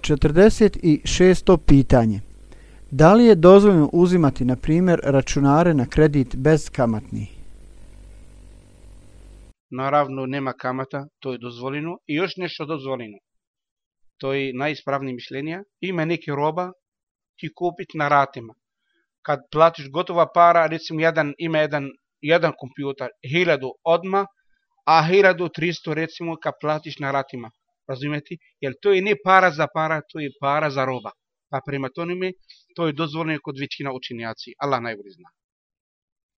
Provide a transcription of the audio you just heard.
46. pitanje. Da li je dozvoljeno uzimati, na primjer, računare na kredit bez kamatni? Naravno, nema kamata, to je dozvoljeno. I još nešto dozvoljeno. To je najispravnije mišljenje. Ima neke roba ti kupiti na ratima. Kad platiš gotova para, recimo jedan, ima jedan, jedan kompjuter, hiljadu odma, a hiljadu tristo recimo kad platiš na ratima razumijete? Jer to je ne para za para, to je para za roba. Pa prema tonime, to je dozvoljeno kod većina učenjaci. Allah najbolji zna.